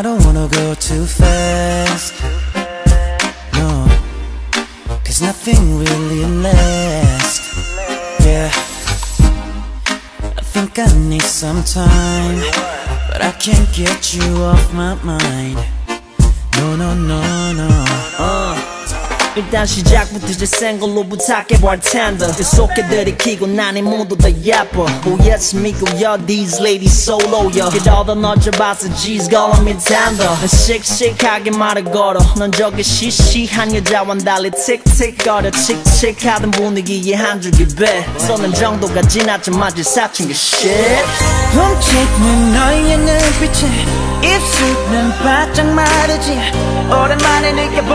I don't wanna go too fast. No, cause nothing really lasts. Yeah, I think I need some time, but I can't get you off my mind. No, no, no, no. Uh. 일단 시작부터 이제 생걸로 부탁해 bartender 그 속에 들이키고 난이 모두 다 예뻐. Oh yes go yo these ladies solo yo 너저 봤어 G's calling me tender. 난 씩씩하게 말을 걸어. 넌 저기 시시한 여자와 달리 틱틱거려. 칙칙하던 분위기에 한 줄기 배 쏘는 정도가 지나쳐 맞을 사춘기. Shit. 훔치는 너의 눈빛에 입술은 바짝 마르지. 오랜만에 느껴보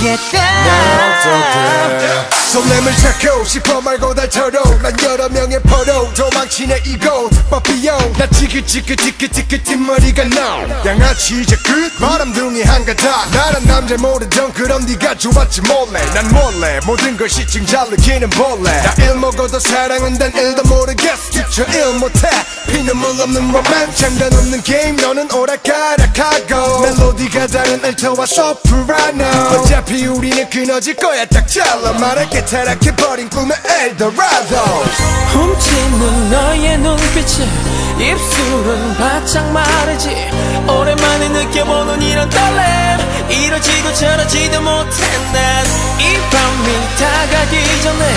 get down. Down 손냄을 찾고 싶어 말고 달처럼 난 여러 명의 포로 도망치네 이곳. 빠삐용. 나 지긋지긋지긋지긋 뒷머리가 나. 양아치 이제 끝. 바람둥이 한가닥 나란 남자 모르던 그럼 네가 좋았지 몰래. 난 몰래 모든 걸 시층 잘 느끼는 벌레. 나일 먹어도 사랑은 단 일도 모르겠어. 뒤쳐 일 못해. 피눈물 없는 로맨 장단 없는 게임 너는 오락가락하고. 멜로디가 다른 알토와 소프라노 어차피 우리는 끊어질 거야 딱 잘라. 말할게 타락해버린 꿈의 엘도라도. 훔치는 너의 눈빛에 입술은 바짝 마르지. 오랜만에 느껴보는 이런 떨림. 이러지도 저러지도 못해 난이 밤이 다가기 전에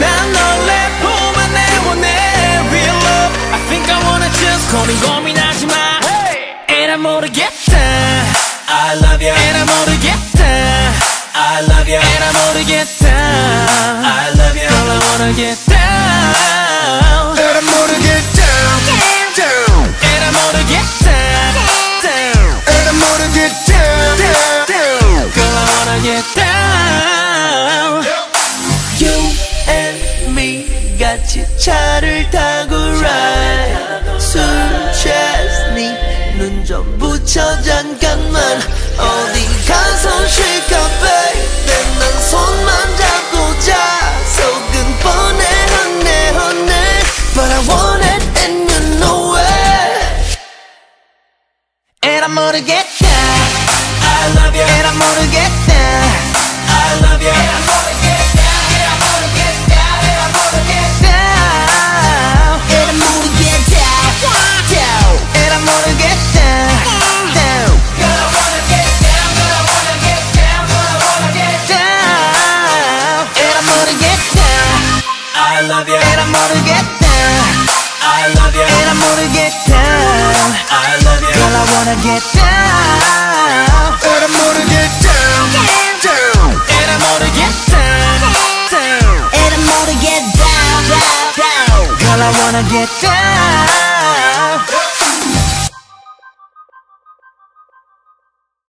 난 너의 품 안에 원해. Real love I think I wanna just 고민 고민하지 마. 에라 모르겠다. I love you 에라 모르겠다. I love you 에라 모르겠다 같이 차를 타고 ride 술 취했니 눈 좀 붙여 잠깐만 어디 가서 쉴까 baby 난 손만 잡고 자 속은 뻔해 honey honey But I want it and you know it And I 모르겠다 I love you And I 모르겠다 I love you get down. And I'm gonna get down, down. And I'm gonna get down, down. And I'm gonna get down down, down. Girl, I wanna get down.